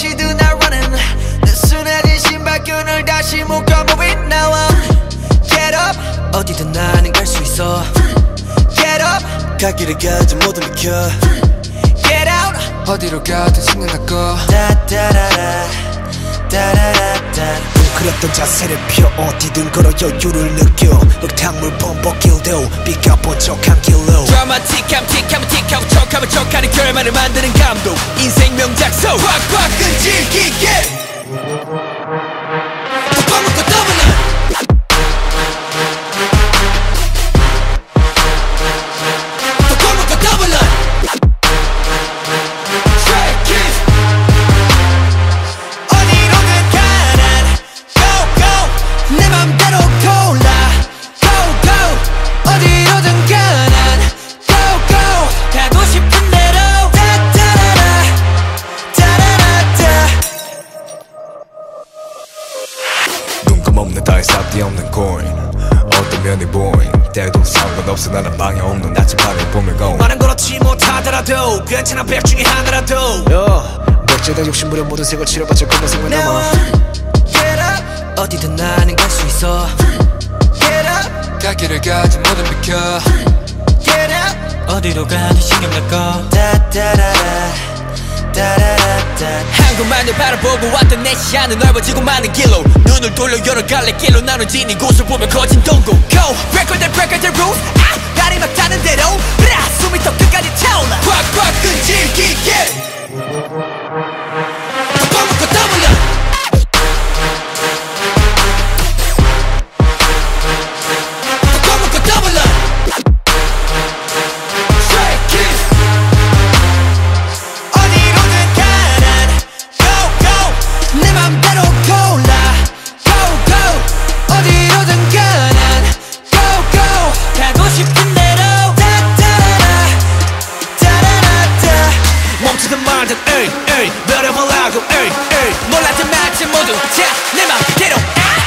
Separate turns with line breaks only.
she do running 내 순해진 신발끈을 다시 묶어보고 나와. Get up. 어디든 나는 갈 수 있어. Get up. 갈 길을 가지 모두 비켜. Get out. 어디로 가든 신경 닦고. 따따라라 따라라따
그랬던 자세를 펴 어디든 걸어 여유를 느껴. 흙탕물 범벅 길도 비껴본 척한 길로.
드라마틱함 틱함 틱함 척하면 척하는 결말을 만드는 감독. 인생 명작소. 꽉꽉 끈질기게
눈감없는 다이 쌉디 없는 코인 어떤 면이 보인 때도 상관없어. 나는 방해 없는 나침반을 보면 고
말은 그렇지 못하더라도 괜찮아. 백 중에 하나라도. 요 백제다 욕심부려 모든 색을 치러봤자 Now 남아
어디든 나는 갈 수 있어. Get up 갈 길을 가지 모든 비켜. Get up 어디로 가든 신경 날거. 따따라라 한 곳만을 바라보고 왔던 내 시야는 넓어지고 많은 길로. 눈을 돌려 여러 갈래 길로 나눠진 이곳을 보며 거진 동고 Go! Break all the
말든 에이 에이 너를 몰라고 에이 에이
몰랐던 마치 모두 자내 맘대로 에이